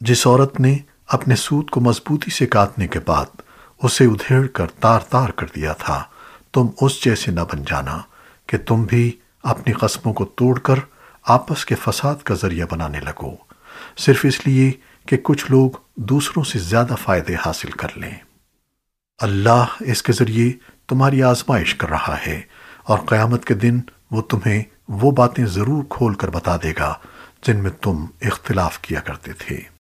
جس عورت نے اپنے سود کو مضبوطی سے کاٹنے کے بعد اسے ادھیڑ کر تار تار کر دیا تھا، تم اس جیسے نہ بن جانا کہ تم بھی اپنی قسموں کو توڑ کر آپس کے فساد کا ذریعہ بنانے لگو۔ صرف اس لیے کہ کچھ لوگ دوسروں سے زیادہ فائدے حاصل کر لیں۔ اللہ اس کے ذریعے تمہاری آزمائش کر رہا ہے اور قیامت کے دن وہ تمہیں وہ باتیں ضرور کھول کر بتا دے گا جن میں تم اختلاف کیا کرتے تھے۔